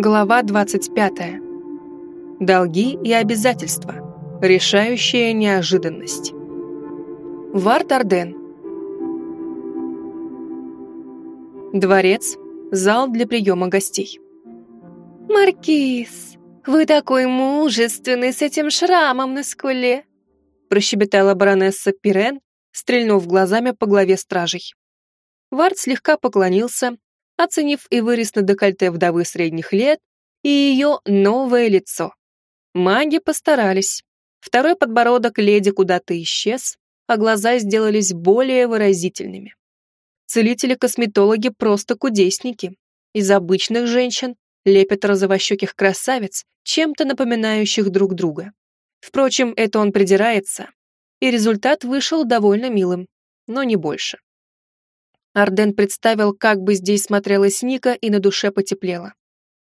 Глава 25. Долги и обязательства. Решающая неожиданность. Варт Арден. Дворец. Зал для приема гостей. «Маркиз, вы такой мужественный с этим шрамом на скуле!» прощебетала баронесса Пирен, стрельнув глазами по главе стражей. Варт слегка поклонился, оценив и вырез на декольте вдовы средних лет и ее новое лицо. Маги постарались. Второй подбородок леди куда-то исчез, а глаза сделались более выразительными. Целители-косметологи просто кудесники. Из обычных женщин лепят розовощеких красавиц, чем-то напоминающих друг друга. Впрочем, это он придирается, и результат вышел довольно милым, но не больше. Арден представил, как бы здесь смотрелась Ника, и на душе потеплело.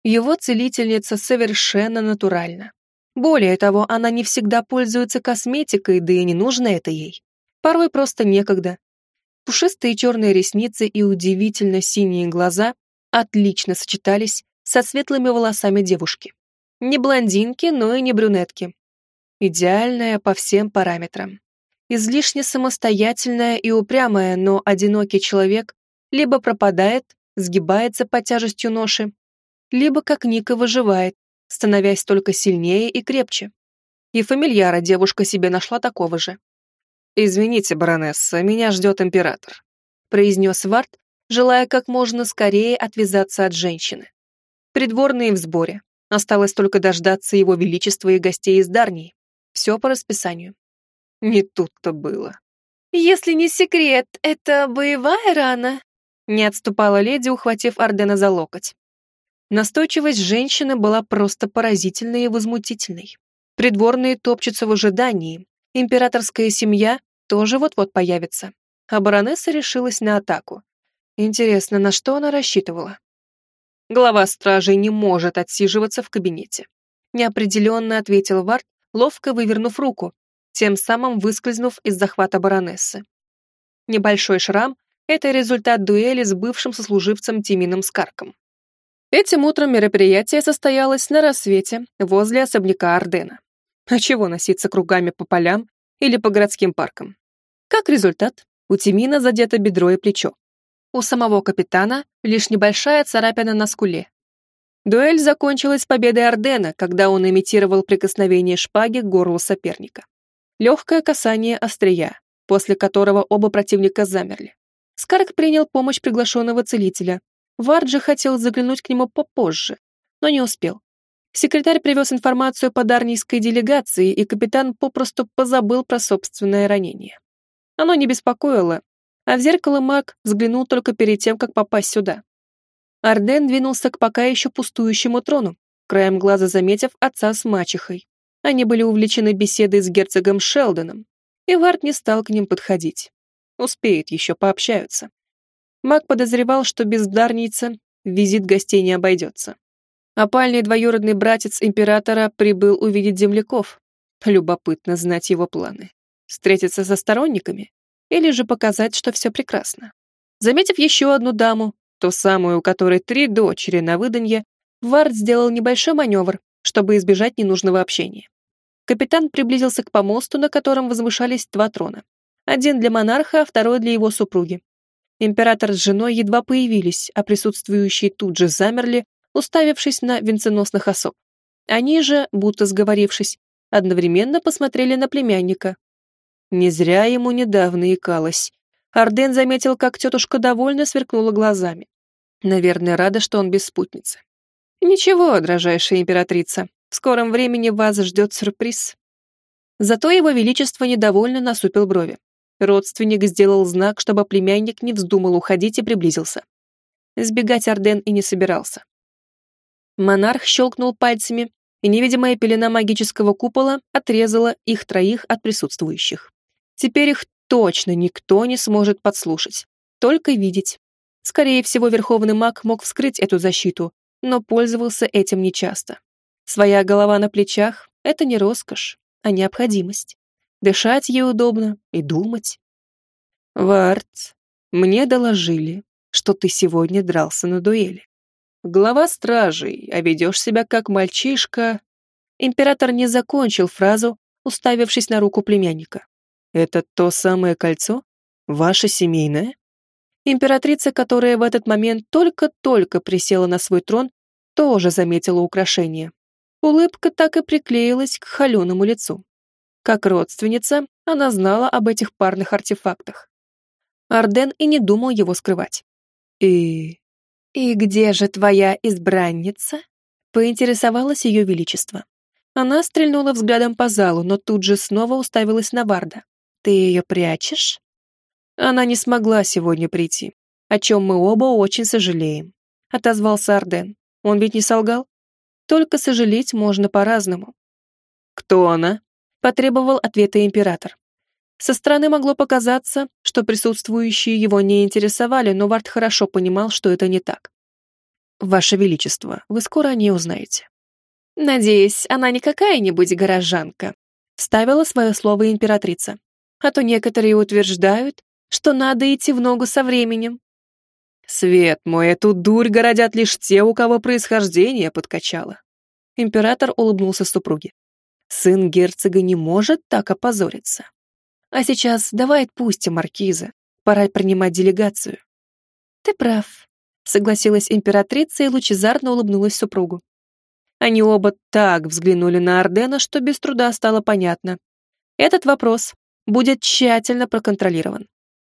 Его целительница совершенно натуральна. Более того, она не всегда пользуется косметикой, да и не нужно это ей. Порой просто некогда. Пушистые черные ресницы и удивительно синие глаза отлично сочетались со светлыми волосами девушки. Не блондинки, но и не брюнетки. Идеальная по всем параметрам излишне самостоятельная и упрямая, но одинокий человек либо пропадает, сгибается под тяжестью ноши, либо как Ника выживает, становясь только сильнее и крепче. И фамильяра девушка себе нашла такого же. «Извините, баронесса, меня ждет император», произнес Варт, желая как можно скорее отвязаться от женщины. Придворные в сборе. Осталось только дождаться его величества и гостей из Дарнии. Все по расписанию. Не тут-то было. «Если не секрет, это боевая рана?» Не отступала леди, ухватив Ардена за локоть. Настойчивость женщины была просто поразительной и возмутительной. Придворные топчутся в ожидании. Императорская семья тоже вот-вот появится. А баронесса решилась на атаку. Интересно, на что она рассчитывала? Глава стражей не может отсиживаться в кабинете. Неопределенно ответил Варт, ловко вывернув руку, тем самым выскользнув из захвата баронессы. Небольшой шрам — это результат дуэли с бывшим сослуживцем Тимином Скарком. Этим утром мероприятие состоялось на рассвете возле особняка Ордена. А чего носиться кругами по полям или по городским паркам? Как результат, у Тимина задето бедро и плечо. У самого капитана лишь небольшая царапина на скуле. Дуэль закончилась победой Ордена, когда он имитировал прикосновение шпаги к горлу соперника. Легкое касание острия, после которого оба противника замерли. Скарк принял помощь приглашенного целителя. Варджи хотел заглянуть к нему попозже, но не успел. Секретарь привез информацию по дарнийской делегации, и капитан попросту позабыл про собственное ранение. Оно не беспокоило, а в зеркало маг взглянул только перед тем, как попасть сюда. Арден двинулся к пока еще пустующему трону, краем глаза заметив отца с мачехой. Они были увлечены беседой с герцогом Шелдоном, и Варт не стал к ним подходить. Успеют еще пообщаются. Маг подозревал, что без Дарница визит гостей не обойдется. Опальный двоюродный братец императора прибыл увидеть земляков. Любопытно знать его планы. Встретиться со сторонниками или же показать, что все прекрасно. Заметив еще одну даму, ту самую, у которой три дочери на выданье, Вард сделал небольшой маневр, чтобы избежать ненужного общения. Капитан приблизился к помосту, на котором возвышались два трона. Один для монарха, а второй для его супруги. Император с женой едва появились, а присутствующие тут же замерли, уставившись на венценосных особ. Они же, будто сговорившись, одновременно посмотрели на племянника. Не зря ему недавно икалось. Арден заметил, как тетушка довольно сверкнула глазами. Наверное, рада, что он без спутницы. «Ничего, дрожайшая императрица, в скором времени вас ждет сюрприз. Зато его величество недовольно насупил брови. Родственник сделал знак, чтобы племянник не вздумал уходить и приблизился. Сбегать Орден и не собирался. Монарх щелкнул пальцами, и невидимая пелена магического купола отрезала их троих от присутствующих. Теперь их точно никто не сможет подслушать, только видеть. Скорее всего, Верховный маг мог вскрыть эту защиту, но пользовался этим нечасто. Своя голова на плечах — это не роскошь, а необходимость. Дышать ей удобно и думать. Варт, мне доложили, что ты сегодня дрался на дуэли. глава стражей, а ведешь себя как мальчишка...» Император не закончил фразу, уставившись на руку племянника. «Это то самое кольцо? Ваше семейное?» Императрица, которая в этот момент только-только присела на свой трон, тоже заметила украшение. Улыбка так и приклеилась к холеному лицу. Как родственница, она знала об этих парных артефактах. Арден и не думал его скрывать. «И... и где же твоя избранница?» поинтересовалась ее величество. Она стрельнула взглядом по залу, но тут же снова уставилась на Варда. «Ты ее прячешь?» Она не смогла сегодня прийти, о чем мы оба очень сожалеем, отозвался Арден. Он ведь не солгал? Только сожалеть можно по-разному. Кто она? Потребовал ответа император. Со стороны могло показаться, что присутствующие его не интересовали, но Вард хорошо понимал, что это не так. «Ваше Величество, вы скоро о ней узнаете». «Надеюсь, она не какая-нибудь горожанка», — ставила свое слово императрица. «А то некоторые утверждают, что надо идти в ногу со временем. Свет мой, эту дурь городят лишь те, у кого происхождение подкачало. Император улыбнулся супруге. Сын герцога не может так опозориться. А сейчас давай отпустим маркиза. Пора принимать делегацию. Ты прав, согласилась императрица и лучезарно улыбнулась супругу. Они оба так взглянули на Ордена, что без труда стало понятно. Этот вопрос будет тщательно проконтролирован.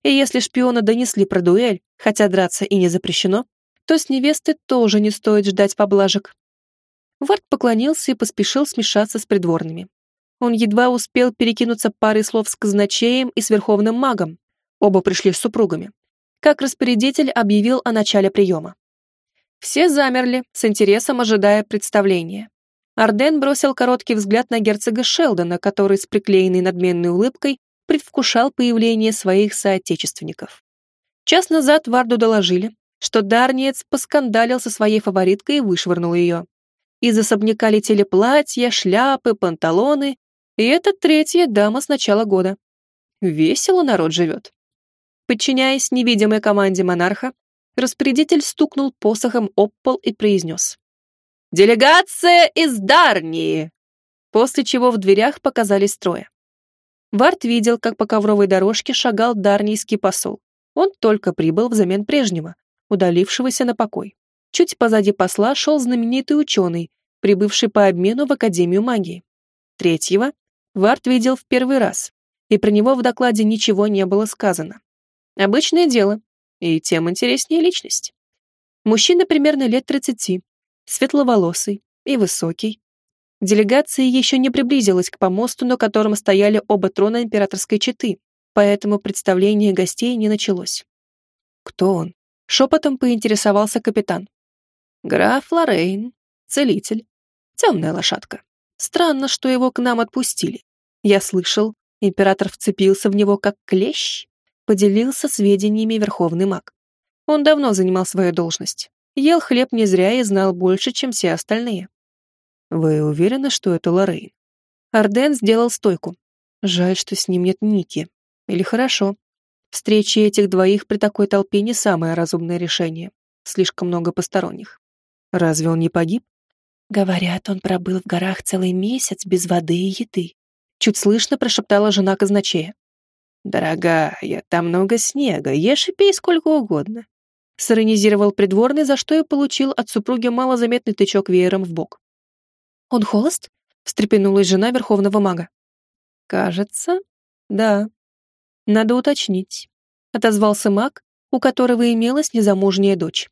И если шпиона донесли про дуэль, хотя драться и не запрещено, то с невесты тоже не стоит ждать поблажек. Вард поклонился и поспешил смешаться с придворными. Он едва успел перекинуться парой слов с казначеем и с верховным магом. Оба пришли с супругами. Как распорядитель объявил о начале приема. Все замерли, с интересом ожидая представления. Арден бросил короткий взгляд на герцога Шелдона, который с приклеенной надменной улыбкой предвкушал появление своих соотечественников. Час назад Варду доложили, что Дарниец поскандалил со своей фавориткой и вышвырнул ее. Из особняка летели платья, шляпы, панталоны, и это третья дама с начала года. Весело народ живет. Подчиняясь невидимой команде монарха, распорядитель стукнул посохом об пол и произнес. «Делегация из Дарнии!» После чего в дверях показались трое. Варт видел, как по ковровой дорожке шагал дарнийский посол. Он только прибыл взамен прежнего, удалившегося на покой. Чуть позади посла шел знаменитый ученый, прибывший по обмену в Академию магии. Третьего Варт видел в первый раз, и про него в докладе ничего не было сказано. Обычное дело, и тем интереснее личность. Мужчина примерно лет 30, светловолосый и высокий, Делегация еще не приблизилась к помосту, на котором стояли оба трона императорской четы, поэтому представление гостей не началось. «Кто он?» — шепотом поинтересовался капитан. «Граф Лорейн, целитель, темная лошадка. Странно, что его к нам отпустили. Я слышал, император вцепился в него как клещ, поделился сведениями верховный маг. Он давно занимал свою должность, ел хлеб не зря и знал больше, чем все остальные. Вы уверены, что это Лоррейн? Арден сделал стойку. Жаль, что с ним нет Ники. Или хорошо. Встречи этих двоих при такой толпе не самое разумное решение. Слишком много посторонних. Разве он не погиб? Говорят, он пробыл в горах целый месяц без воды и еды. Чуть слышно прошептала жена казначея. «Дорогая, там много снега, ешь и пей сколько угодно», сиронизировал придворный, за что и получил от супруги малозаметный тычок веером в бок. «Он холост?» — встрепенулась жена верховного мага. «Кажется, да. Надо уточнить», — отозвался маг, у которого имелась незамужняя дочь.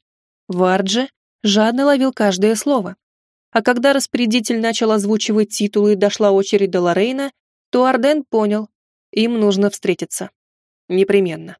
Варджи жадно ловил каждое слово. А когда распорядитель начал озвучивать титулы и дошла очередь до Лорейна, то Арден понял, им нужно встретиться. Непременно.